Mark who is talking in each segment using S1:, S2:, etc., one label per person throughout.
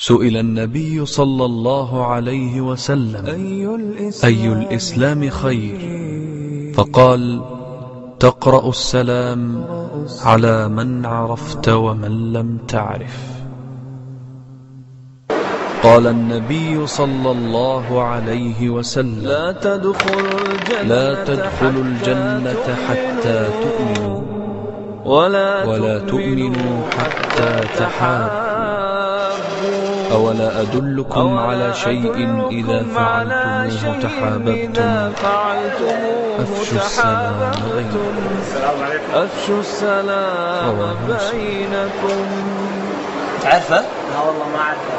S1: سئل النبي صلى الله عليه وسلم أي الإسلام خير؟ فقال تقرأ السلام على من عرفت ومن لم تعرف. قال النبي صلى الله عليه وسلم
S2: لا تدخل الجنة,
S1: لا تدخلوا الجنة حتى تؤمنوا
S2: ولا,
S1: ولا تؤمنوا حتى تحابوا. أولا أدلكم على شيء إذا فعلتموه تحاببتم أفشوا السلام بينكم
S2: أفشوا السلام. بينكم
S3: تعرفه؟
S4: لا والله ما أعرفه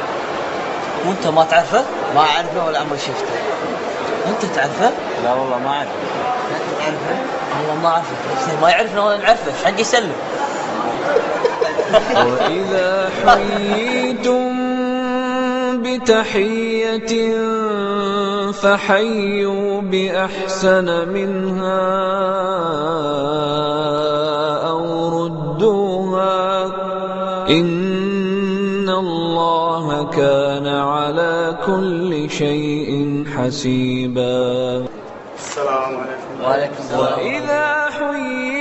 S3: وأنت ما تعرفه؟
S4: ما أعرفه ولا عمري شفته
S3: أنت تعرفه؟
S4: لا والله ما أعرفه لا تعرفه
S3: والله ما أعرفه بس ما يعرفنا ولا نعرفه إيش حق يسلم؟
S2: وإذا حييتم بتحية فحيوا بأحسن منها أو ردوها. إن الله كان على كل شيء حسيبا.
S4: السلام عليكم. وعليكم السلام.
S2: وإذا حييتم